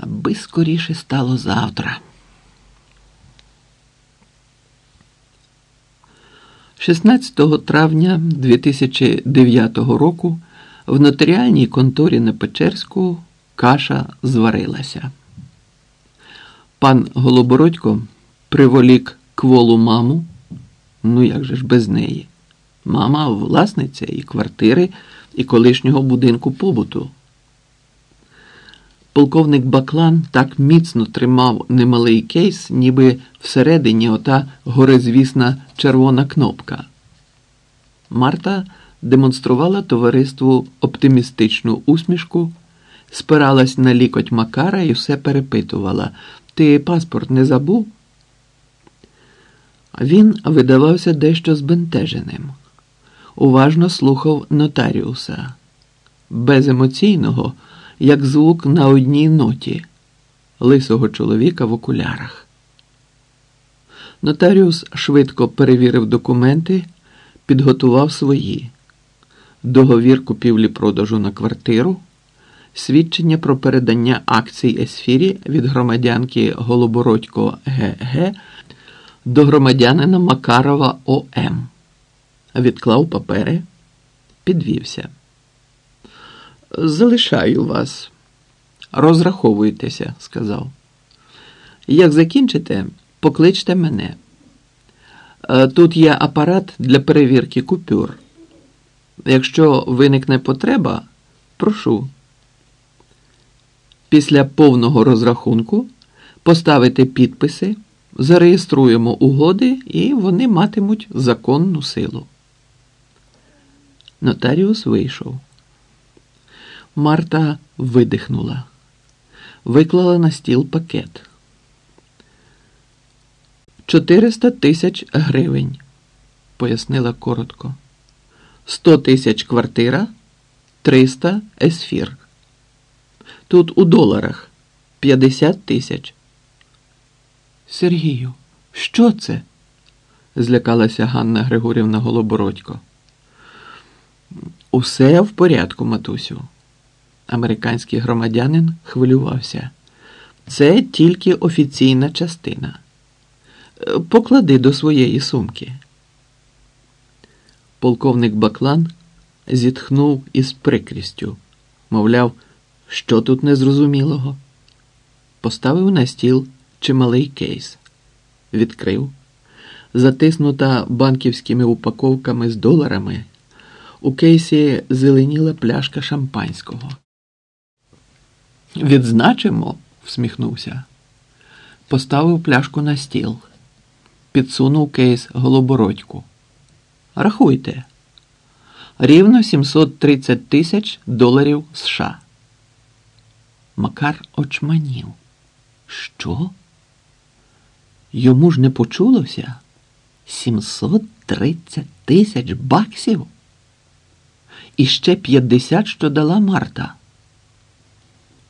Аби скоріше стало завтра. 16 травня 2009 року в нотаріальній конторі на Печерську каша зварилася. Пан Голобородько приволік кволу маму. Ну як же ж без неї? Мама власниця і квартири, і колишнього будинку побуту. Полковник Баклан так міцно тримав немалий кейс, ніби всередині ота горизвісна червона кнопка. Марта демонструвала товариству оптимістичну усмішку, спиралась на лікоть Макара і все перепитувала. Ти паспорт не забув? Він видавався дещо збентеженим. Уважно слухав нотаріуса. Беземоційного, як звук на одній ноті, лисого чоловіка в окулярах. Нотаріус швидко перевірив документи, підготував свої договір купівлі-продажу на квартиру, свідчення про передання акцій Есфірі від громадянки Голобородько ГГ до громадянина Макарова ОМ. Відклав папери, підвівся. Залишаю вас. Розраховуйтеся, сказав. Як закінчите, покличте мене. Е, Тут є апарат для перевірки купюр. Якщо виникне потреба, прошу. Після повного розрахунку поставити підписи, зареєструємо угоди і вони матимуть законну силу. Нотаріус вийшов. Марта видихнула, виклала на стіл пакет. 400 тисяч гривень, пояснила коротко. 100 тисяч квартира, 300 есфір. Тут у доларах 50 тисяч. Сергію, що це? злякалася Ганна Григорівна Голобородько. Усе в порядку, матусю. Американський громадянин хвилювався. Це тільки офіційна частина. Е, Поклади до своєї сумки. Полковник Баклан зітхнув із прикрістю, мовляв, що тут незрозумілого. Поставив на стіл чималий кейс, відкрив, затиснута банківськими упаковками з доларами. У кейсі зеленіла пляшка шампанського. Відзначимо, всміхнувся. Поставив пляшку на стіл, підсунув кейс голобородьку. Рахуйте. Рівно 730 тисяч доларів США. Макар очманів. Що? Йому ж не почулося? 730 тисяч баксів? І ще 50, що дала Марта.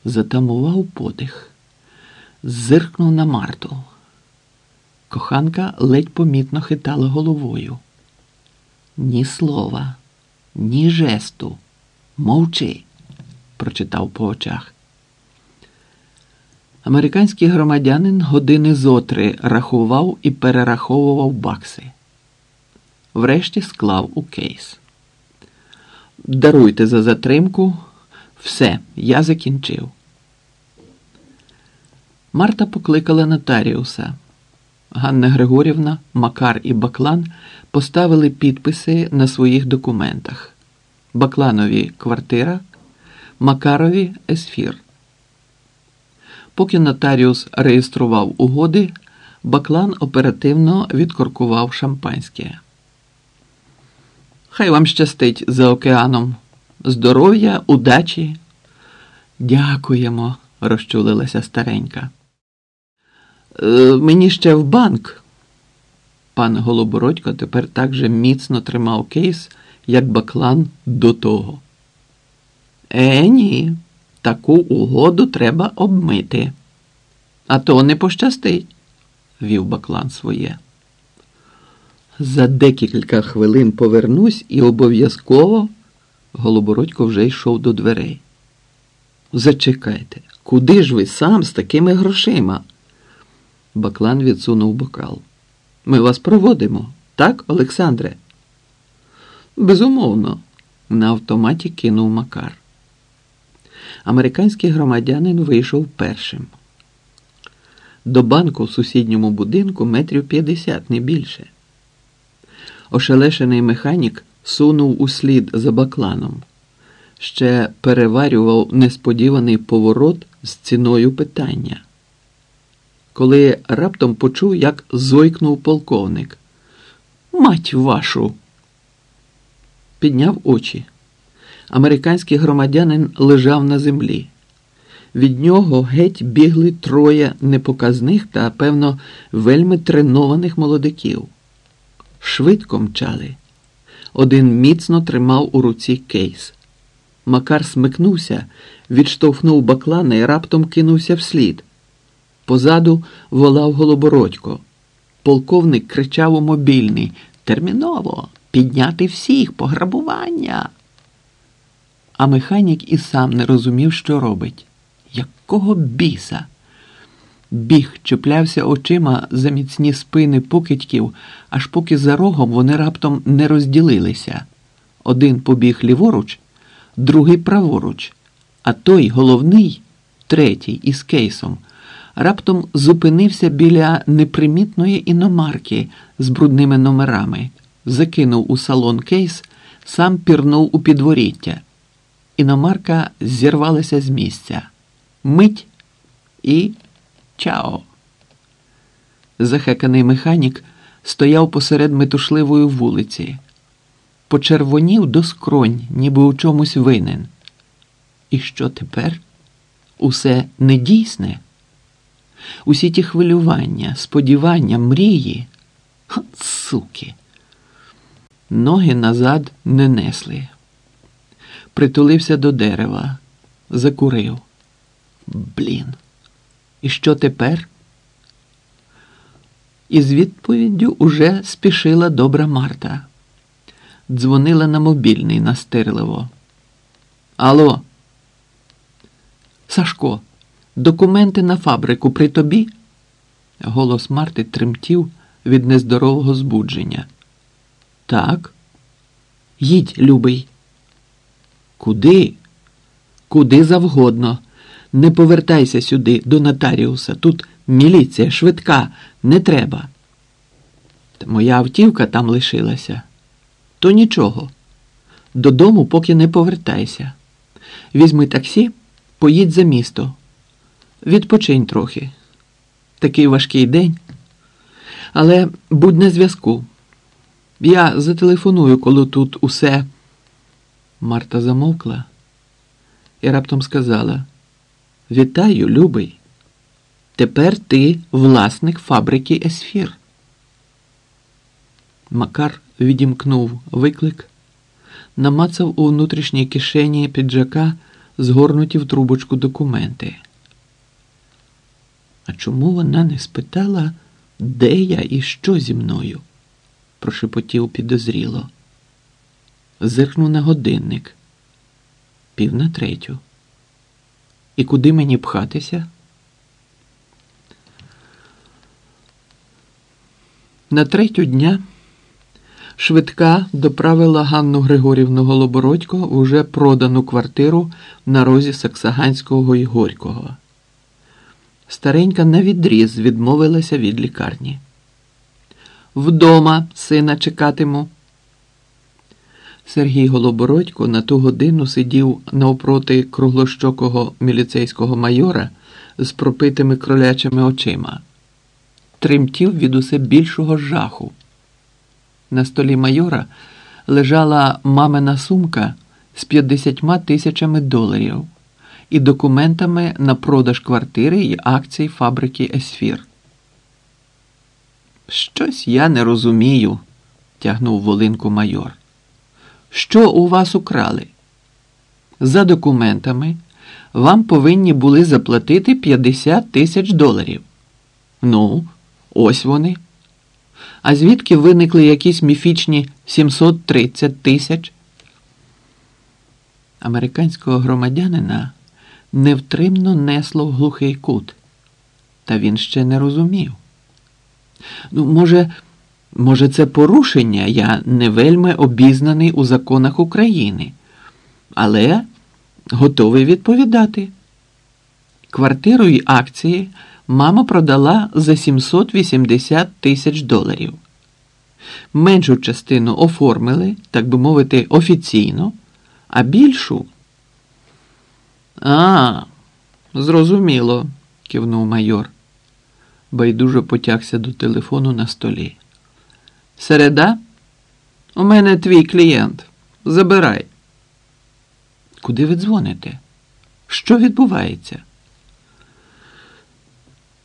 Затамував подих, зиркнув на Марту. Коханка ледь помітно хитала головою. Ні слова, ні жесту. Мовчи, прочитав по очах. Американський громадянин години зотри рахував і перераховував бакси. Врешті склав у кейс. Даруйте за затримку. Все, я закінчив. Марта покликала нотаріуса. Ганна Григорівна, Макар і Баклан поставили підписи на своїх документах. Бакланові квартира, Макарові есфір. Поки нотаріус реєстрував угоди, Баклан оперативно відкоркував шампанське. Хай вам щастить за океаном. Здоров'я, удачі. Дякуємо, розчулилася старенька. «Е, мені ще в банк. Пан Голобородько тепер так же міцно тримав кейс, як баклан до того. Е, ні, таку угоду треба обмити. А то не пощастить, вів баклан своє. За декілька хвилин повернусь і обов'язково Голобородько вже йшов до дверей. Зачекайте, Куди ж ви сам з такими грошима? Баклан відсунув бокал. Ми вас проводимо, так, Олександре? Безумовно, на автоматі кинув Макар. Американський громадянин вийшов першим. До банку в сусідньому будинку метрів п'ятдесят, не більше. Ошелешений механік сунув услід за бакланом, ще переварював несподіваний поворот з ціною питання. Коли раптом почув, як зойкнув полковник. Мать вашу! Підняв очі. Американський громадянин лежав на землі. Від нього геть бігли троє непоказних та, певно, вельми тренованих молодиків. Швидко мчали. Один міцно тримав у руці кейс. Макар смикнувся, відштовхнув баклана і раптом кинувся вслід. Позаду волав голобородько. Полковник кричав у мобільний Терміново, підняти всіх, пограбування. А механік і сам не розумів, що робить. Якого біса? Біг чіплявся очима за міцні спини покидьків, аж поки за рогом вони раптом не розділилися. Один побіг ліворуч, другий праворуч, а той головний, третій із кейсом, раптом зупинився біля непримітної іномарки з брудними номерами, закинув у салон кейс, сам пірнув у підворіття. Іномарка зірвалася з місця. Мить і чао. Захеканий механік стояв посеред метушливої вулиці, почервонів до скронь, ніби у чомусь винен. І що тепер? Усе недійсне? Усі ті хвилювання, сподівання, мрії. От суки. Ноги назад не несли. Притулився до дерева, закурив. Блін. І що тепер? Із відповіддю уже спішила добра Марта. Дзвонила на мобільний настирливо. Алло. Сашко, документи на фабрику при тобі? Голос Марти тремтів від нездорового збудження. Так. Їдь, любий. Куди? Куди завгодно. Не повертайся сюди, до нотаріуса. Тут міліція швидка, не треба. Та моя автівка там лишилася. То нічого. Додому поки не повертайся. Візьми таксі, поїдь за місто. Відпочинь трохи. Такий важкий день. Але будь на зв'язку. Я зателефоную, коли тут усе. Марта замовкла і раптом сказала: Вітаю, любий. Тепер ти власник фабрики Есфір. Макар відімкнув виклик, намацав у внутрішній кишені піджака згорнуті в трубочку документи. А чому вона не спитала, де я і що зі мною? прошепотів підозріло. Зиркнув на годинник. Пів на третю. І куди мені пхатися? На третю дня швидка доправила Ганну Григорівну Голобородько в уже продану квартиру на розі Саксаганського і Горького. Старенька навідріз відмовилася від лікарні. Вдома сина чекатиму. Сергій Голобородько на ту годину сидів навпроти круглощокого міліцейського майора з пропитими кролячими очима, тремтів від усе більшого жаху. На столі майора лежала мамина сумка з 50 тисячами доларів і документами на продаж квартири і акцій фабрики Есфір. Щось я не розумію, тягнув волинку майор. Що у вас украли? За документами вам повинні були заплатити 50 тисяч доларів. Ну, ось вони. А звідки виникли якісь міфічні 730 тисяч? Американського громадянина невтримно несло в глухий кут. Та він ще не розумів. Ну, може, може, це порушення, я не вельми обізнаний у законах України, але готовий відповідати. Квартиру й акції мама продала за 780 тисяч доларів. Меншу частину оформили, так би мовити, офіційно, а більшу. А, зрозуміло, кивнув майор. Байдуже потягся до телефону на столі. Середа? У мене твій клієнт. Забирай. Куди ви дзвоните? Що відбувається?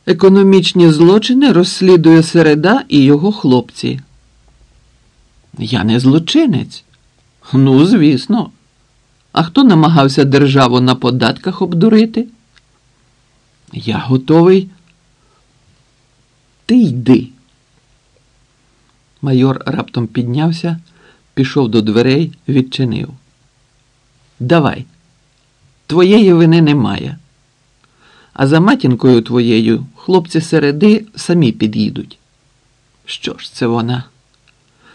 Економічні злочини розслідує середа і його хлопці. Я не злочинець. Ну, звісно. А хто намагався державу на податках обдурити? Я готовий. Ти йди. Майор раптом піднявся, пішов до дверей, відчинив. Давай, твоєї вини немає. А за матінкою твоєю хлопці середи самі під'їдуть. Що ж це вона?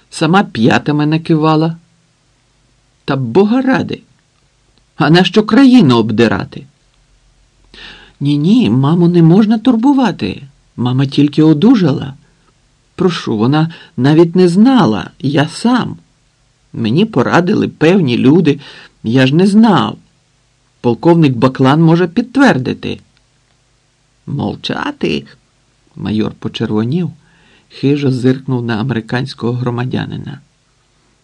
Сама п'ятами накивала. Та бога ради. А нащо країну обдирати? Ні, ні, маму не можна турбувати. Мама тільки одужала. Прошу, вона навіть не знала, я сам. Мені порадили певні люди, я ж не знав. Полковник Баклан може підтвердити. Мовчати. Майор почервонів, хижо зиркнув на американського громадянина.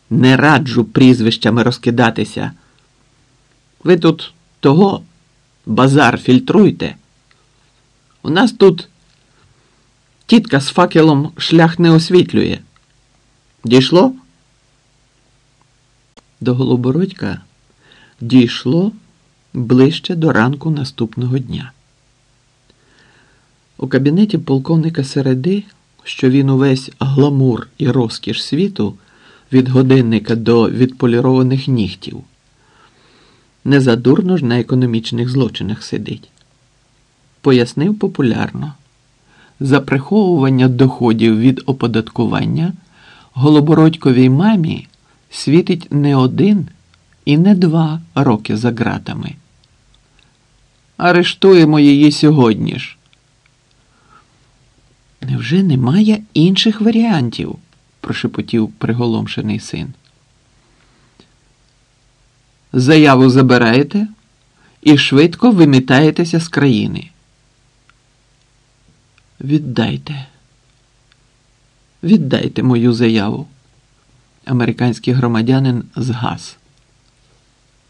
Не раджу прізвищами розкидатися. Ви тут того базар фільтруйте. У нас тут тітка з факелом шлях не освітлює. Дійшло? До Голобородька дійшло ближче до ранку наступного дня. У кабінеті полковника Середи, що він увесь гламур і розкіш світу від годинника до відполірованих нігтів, незадурно ж на економічних злочинах сидить. Пояснив популярно. За приховування доходів від оподаткування Голобородьковій мамі світить не один і не два роки за ґратами. Арештуємо її сьогодні ж. Невже немає інших варіантів? прошепотів приголомшений син. Заяву забираєте і швидко вимітаєтеся з країни. Віддайте. Віддайте мою заяву. Американський громадянин згас.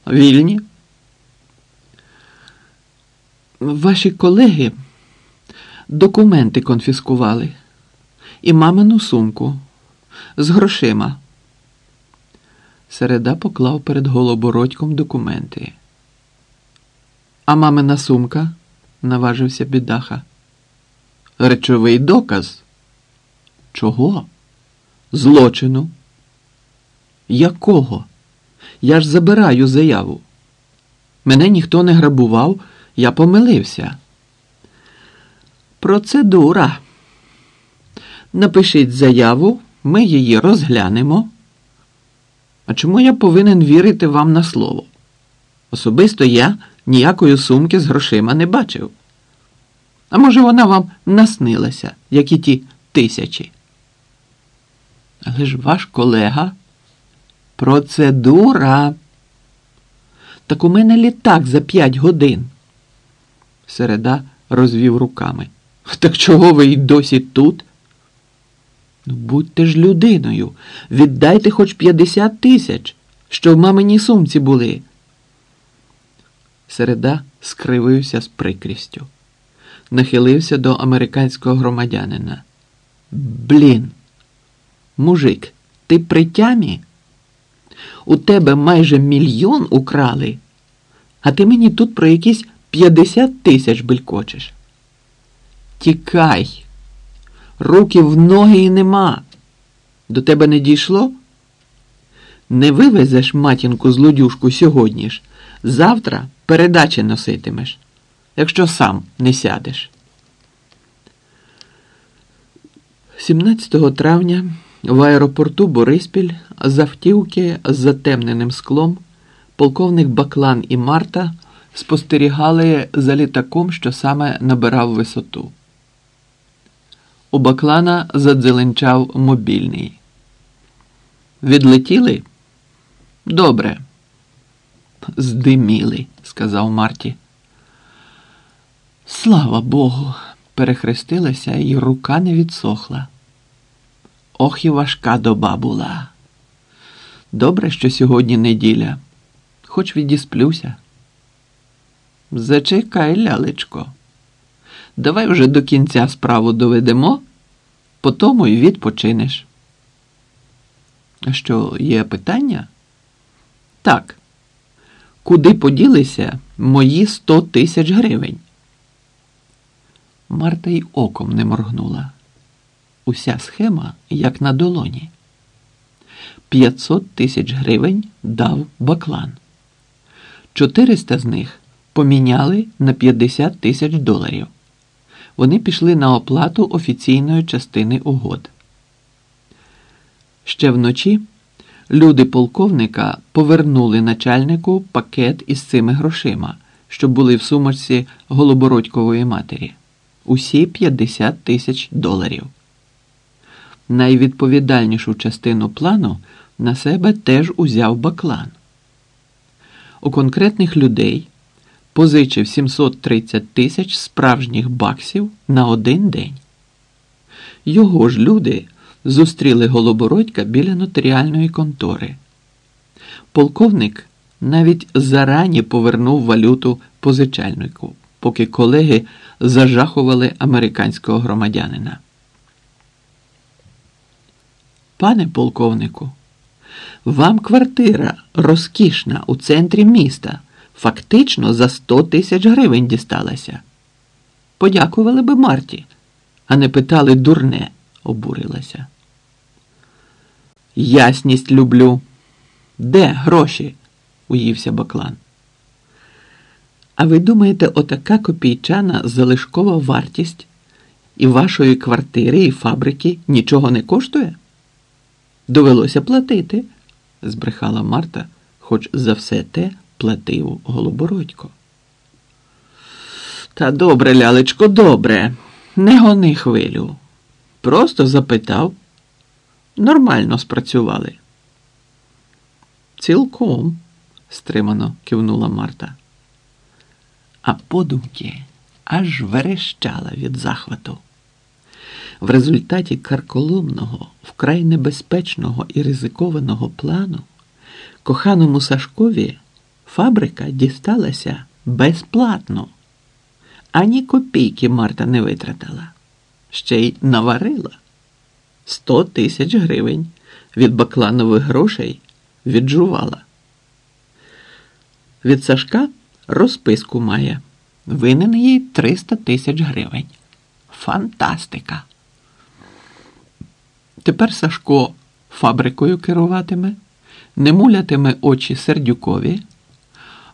Вільні? Ваші колеги документи конфіскували і мамину сумку з грошима. Середа поклав перед голобородьком документи. А мамина сумка, наважився бідаха. Речовий доказ. Чого? Злочину. Якого? Я ж забираю заяву. Мене ніхто не грабував, я помилився. Процедура. Напишіть заяву, ми її розглянемо. А чому я повинен вірити вам на слово? Особисто я ніякої сумки з грошима не бачив. А може, вона вам наснилася, як і ті тисячі. Але ж ваш колега процедура. Так у мене літак за п'ять годин. Середа розвів руками. Так чого ви й досі тут? Ну, будьте ж людиною, віддайте хоч 50 тисяч, що в маминій сумці були. Середа скривився з прикрістю, нахилився до американського громадянина. Блін, мужик, ти при тямі? У тебе майже мільйон украли, а ти мені тут про якісь 50 тисяч белькочеш. Тікай, руки в ноги і нема. До тебе не дійшло? Не вивезеш матінку злодюшку сьогодні ж. Завтра передачі носитимеш, якщо сам не сядеш. 17 травня в аеропорту Бориспіль з автівки з затемненим склом полковник Баклан і Марта спостерігали за літаком, що саме набирав висоту. У Баклана задзеленчав мобільний. Відлетіли? Добре. Здиміли, сказав Марті. Слава Богу, перехрестилася і рука не відсохла. Ох і важка доба була. Добре, що сьогодні неділя, хоч відісплюся. Зачекай, лялечко. Давай вже до кінця справу доведемо, по тому й відпочинеш. А що, є питання? Так. Куди поділися мої сто тисяч гривень? Марта й оком не моргнула. Уся схема як на долоні. 500 тисяч гривень дав баклан. 400 з них поміняли на 50 тисяч доларів. Вони пішли на оплату офіційної частини угод. Ще вночі люди полковника повернули начальнику пакет із цими грошима, що були в сумочці Голобородькової матері. Усі 50 тисяч доларів. Найвідповідальнішу частину плану на себе теж узяв баклан. У конкретних людей позичив 730 тисяч справжніх баксів на один день. Його ж люди зустріли Голобородька біля нотаріальної контори. Полковник навіть зарані повернув валюту позичальнику, поки колеги зажахували американського громадянина. Пане полковнику, вам квартира розкішна у центрі міста, фактично за 100 тисяч гривень дісталася. Подякували би Марті, а не питали дурне, обурилася. Ясність люблю. Де гроші? уївся баклан. А ви думаєте, отака копійчана залишкова вартість і вашої квартири і фабрики нічого не коштує? Довелося платити, збрехала Марта, хоч за все те платив Голобородько. Та добре, лялечко, добре, не гони хвилю. Просто запитав. Нормально спрацювали. Цілком, стримано кивнула Марта. А подумки аж верещала від захвату. В результаті карколомного, вкрай небезпечного і ризикованого плану коханому Сашкові фабрика дісталася безплатно. Ані копійки Марта не витратила, ще й наварила. Сто тисяч гривень від бакланових грошей віджувала. Від Сашка розписку має. Винен їй 300 тисяч гривень. Фантастика! Тепер Сашко фабрикою керуватиме, не мулятиме очі Сердюкові,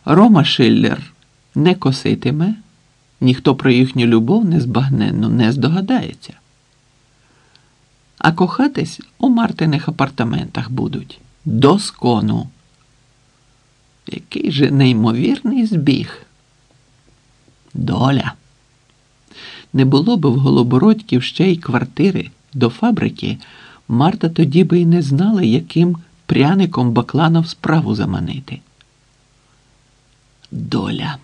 Рома Шиллер не коситиме, ніхто про їхню любов незбагненно не здогадається. А кохатись у Мартиних апартаментах будуть до скону. Який же неймовірний збіг. Доля. Не було б в Голобородьків ще й квартири до фабрики, Марта тоді би й не знала, яким пряником Бакланов справу заманити. Доля,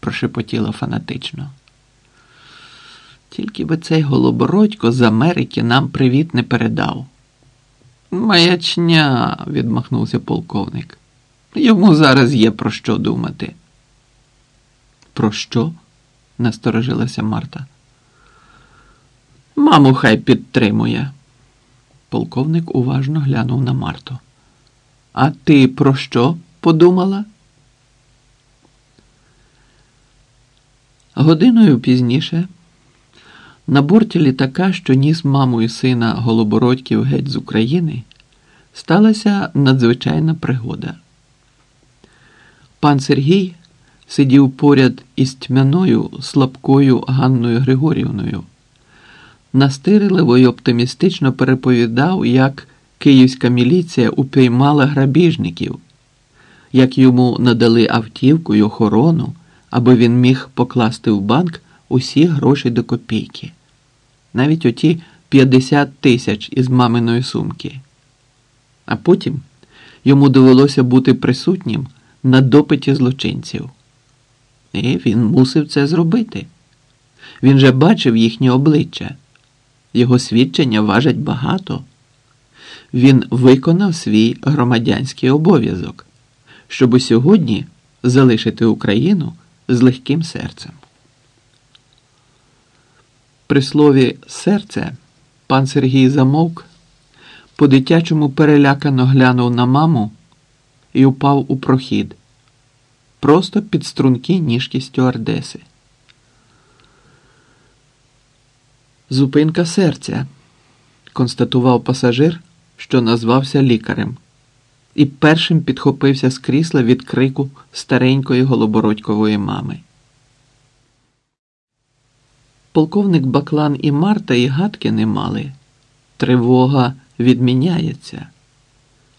прошепотіла фанатично. Тільки би цей голобородько з Америки нам привіт не передав. Маячня, відмахнувся полковник. Йому зараз є про що думати. Про що? насторожилася Марта. Маму хай підтримує. Полковник уважно глянув на Марту. А ти про що подумала? Годиною пізніше на борті літака, що ніс маму і сина Голобородьків геть з України, сталася надзвичайна пригода. Пан Сергій сидів поряд із тьмяною, слабкою Ганною Григорівною. Настирливо й оптимістично переповідав, як київська міліція упіймала грабіжників, як йому надали автівку й охорону, аби він міг покласти в банк усі гроші до копійки, навіть оті 50 тисяч із маминої сумки. А потім йому довелося бути присутнім на допиті злочинців. І він мусив це зробити. Він же бачив їхнє обличчя. Його свідчення важать багато. Він виконав свій громадянський обов'язок, щоб сьогодні залишити Україну з легким серцем. При слові серце пан Сергій замовк, по дитячому перелякано глянув на маму і упав у прохід, просто під струнки ніжки стюардеси. Зупинка серця, констатував пасажир, що назвався лікарем, і першим підхопився з крісла від крику старенької голобородькової мами. Полковник Баклан і Марта і гадки не мали. Тривога відміняється.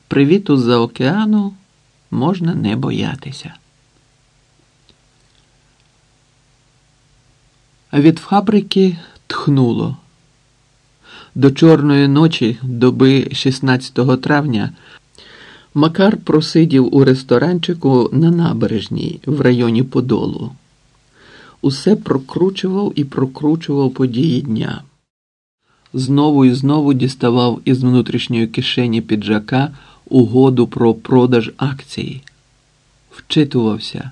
Привіту з-за океану можна не боятися. Від фабрики тхнуло. До чорної ночі, доби 16 травня, Макар просидів у ресторанчику на набережній в районі Подолу. Усе прокручував і прокручував події дня. Знову і знову діставав із внутрішньої кишені піджака угоду про продаж акцій, вчитувався,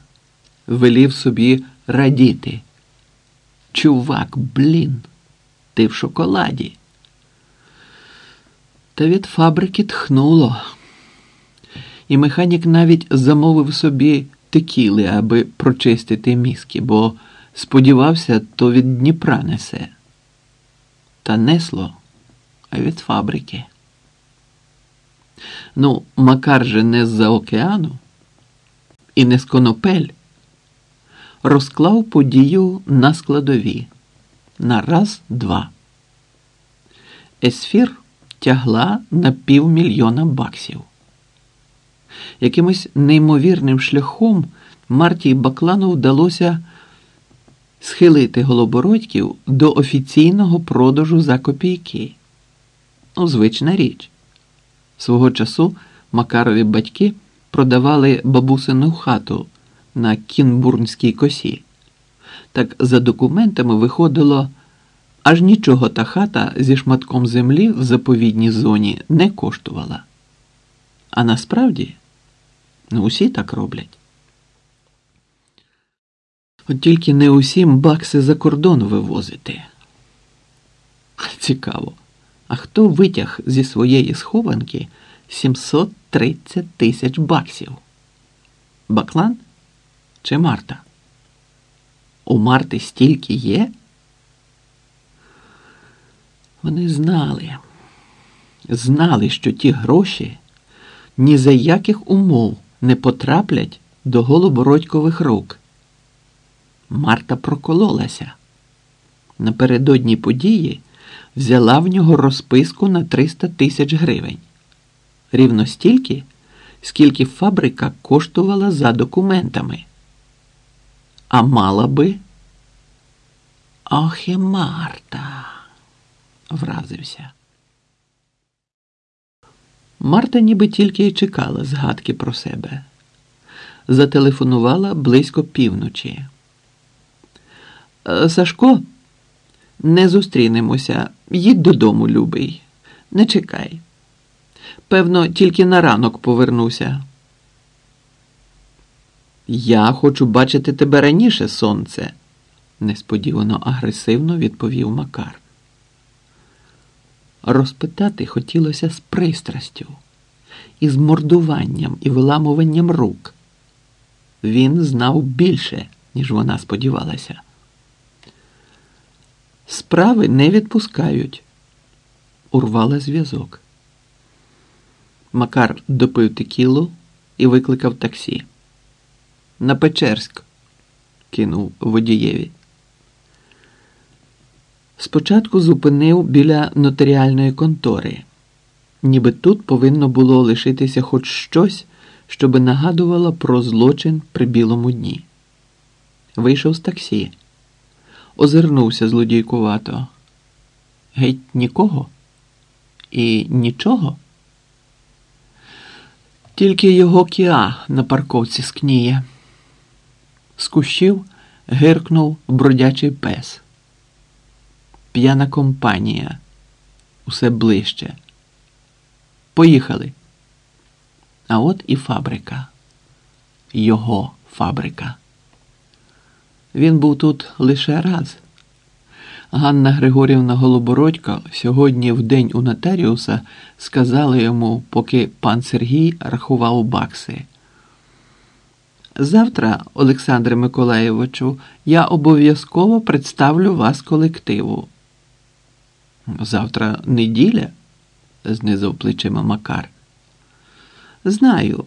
велів собі радіти. Чувак, блін, ти в шоколаді. Та від фабрики тхнуло. І механік навіть замовив собі текіли, аби прочистити мізки, бо сподівався, то від Дніпра несе. Та несло, а від фабрики. Ну, Макар же не з-за океану і не з конопель розклав подію на складові на раз, два. Есфір тягла на півмільйона баксів. Якимось неймовірним шляхом Мартії Баклану вдалося схилити голобородьків до офіційного продажу за копійки. Ну, звична річ. Свого часу Макарові батьки продавали бабусину хату на Кінбурнській косі. Так за документами виходило, аж нічого та хата зі шматком землі в заповідній зоні не коштувала. А насправді ну, усі так роблять. От тільки не усім бакси за кордон вивозити. Цікаво. А хто витяг зі своєї схованки 730 тисяч баксів? Баклан? чи Марта? У Марти стільки є? Вони знали, знали, що ті гроші ні за яких умов не потраплять до голобородькових рук. Марта прокололася. Напередодні події взяла в нього розписку на 300 тисяч гривень. Рівно стільки, скільки фабрика коштувала за документами. А мала би? Ох і Марта, вразився. Марта ніби тільки й чекала згадки про себе. Зателефонувала близько півночі. «Е, Сашко, не зустрінемося. Їдь додому, любий. Не чекай. Певно, тільки на ранок повернуся. Я хочу бачити тебе раніше, сонце, несподівано агресивно відповів Макар. Розпитати хотілося з пристрастю, із мордуванням і виламуванням рук. Він знав більше, ніж вона сподівалася. Справи не відпускають. Урвала зв'язок. Макар допив текілу і викликав таксі. На Печерськ, кинув водієві. Спочатку зупинив біля нотаріальної контори, ніби тут повинно було лишитися хоч щось, щоби нагадувало про злочин при білому дні. Вийшов з таксі, озирнувся злодійкувато. Геть нікого? І нічого? Тільки його кіа на парковці скніє. З кущів гиркнув бродячий пес. П'яна компанія. Усе ближче. Поїхали. А от і фабрика. Його фабрика. Він був тут лише раз. Ганна Григорівна Голобородько сьогодні в день у нотаріуса сказала йому, поки пан Сергій рахував бакси. Завтра, Олександре Миколаєвичу, я обов'язково представлю вас колективу. Завтра неділя, знизав плечима Макар. Знаю.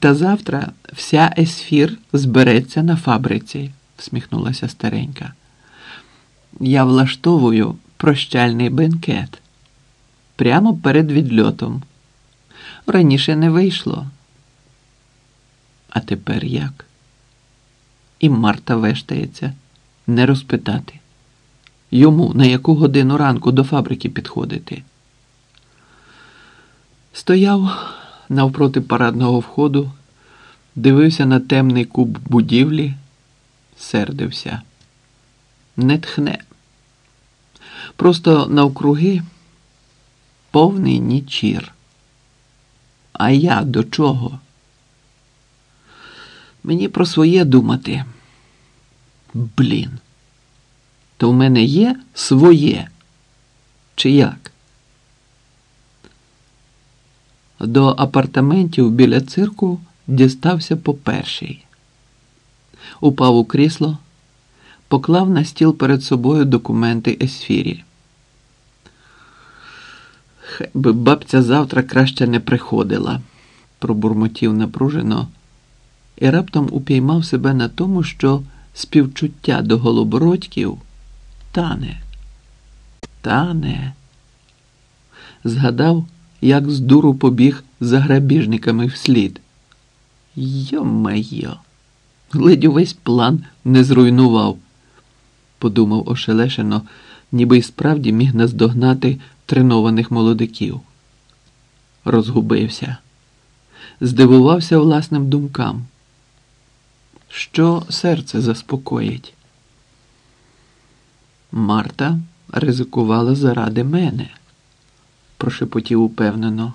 Та завтра вся есфір збереться на фабриці, всміхнулася старенька. Я влаштовую прощальний бенкет прямо перед відльотом. Раніше не вийшло. А тепер як? І Марта вештається, не розпитати. Йому на яку годину ранку до фабрики підходити. Стояв навпроти парадного входу, дивився на темний куб будівлі, сердився. Не тхне. Просто навкруги повний нічір. А я до чого? Мені про своє думати. Блін. То в мене є своє. Чи як? До апартаментів біля цирку дістався по першій. Упав у крісло, поклав на стіл перед собою документи Есфірі. Хай би бабця завтра краще не приходила, пробурмотів напружено і раптом упіймав себе на тому, що співчуття до голобородьків тане, тане. Згадав, як з дуру побіг за грабіжниками вслід. Йо-майо, ледь увесь план не зруйнував, подумав ошелешено, ніби й справді міг наздогнати тренованих молодиків. Розгубився, здивувався власним думкам. Що серце заспокоїть? Марта ризикувала заради мене, прошепотів упевнено.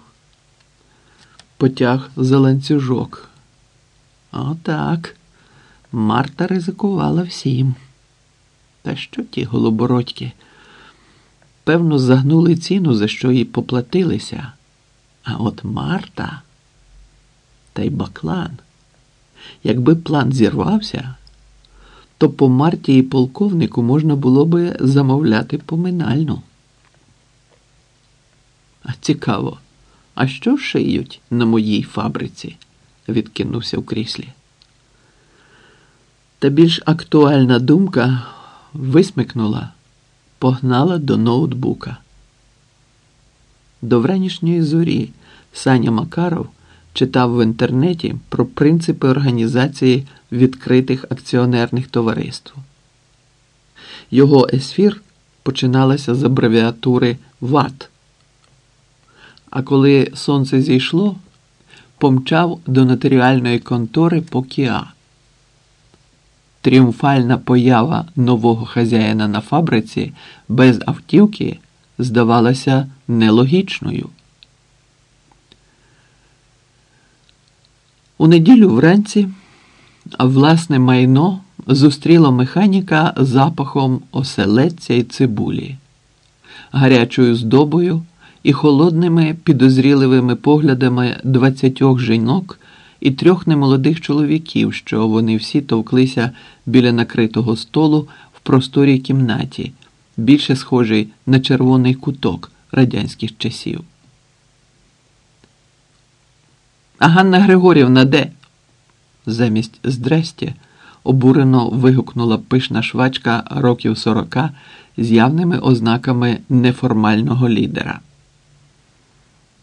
Потяг за ланцюжок. Отак. Марта ризикувала всім. Та що ті голобородьки? Певно, загнули ціну, за що їй поплатилися. А от Марта та й баклан. Якби план зірвався, то по Марті і полковнику можна було би замовляти поминальну. Цікаво, а що шиють на моїй фабриці? відкинувся в кріслі. Та більш актуальна думка висмикнула, погнала до ноутбука. До вранішньої зорі Саня Макаров читав в інтернеті про принципи організації відкритих акціонерних товариств. Його есфір починалася з абревіатури ВАТ. А коли сонце зійшло, помчав до нотаріальної контори по КІА. Тріумфальна поява нового хазяїна на фабриці без автівки здавалася нелогічною. У неділю вранці власне майно зустріло механіка запахом оселедця й цибулі, гарячою здобою і холодними підозріливими поглядами двадцятьох жінок і трьох немолодих чоловіків, що вони всі товклися біля накритого столу в просторій кімнаті, більше схожий на червоний куток радянських часів. А Ганна Григорівна де? замість здресті обурено вигукнула пишна швачка років сорока з явними ознаками неформального лідера.